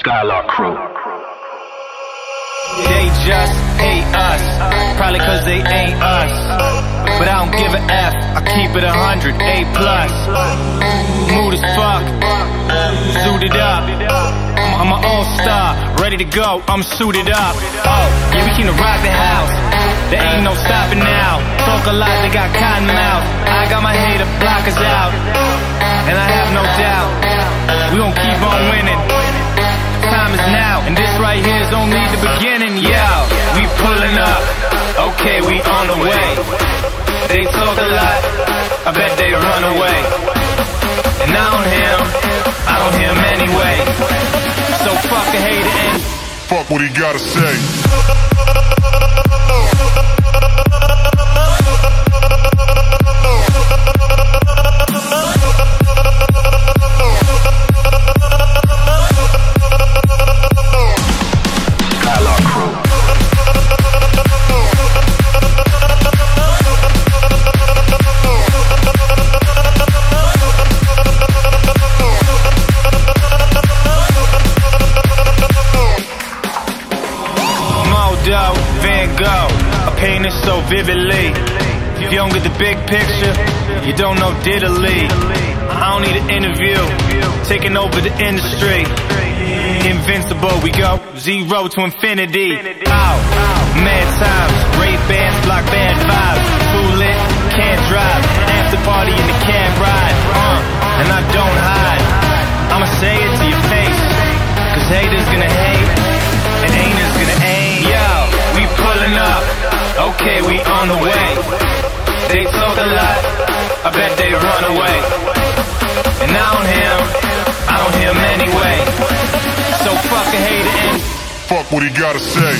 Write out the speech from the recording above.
Skylark Crew. They just hate us, probably cause they ain't us. But I don't give a F, I keep it a hundred, A plus. Mood as fuck, suited up. I'm an all-star, ready to go, I'm suited up. Oh, yeah, we came to rock the house. There ain't no stopping now. Talk a lot, they got cotton mouth. I got my hater blockers out. They talk a lot, I bet they run away. And I don't hear 'em, I don't hear 'em anyway. So fuck a hater and Fuck what he gotta say. Modo, Van Gogh. I paint it so vividly. If you don't get the big picture, you don't know diddly. I don't need an interview, taking over the industry. Invincible, we go zero to infinity. Ow, mad times, great bands, block bad vibes. Too lit, can't drive. After party in the cab ride, uh, and I don't hide. I'ma say it to your face, cause haters gonna hate, on the way. They talk a lot, I bet they run away. And I don't hear 'em, I don't hear 'em anyway. So fuck a hater and Fuck what he gotta say.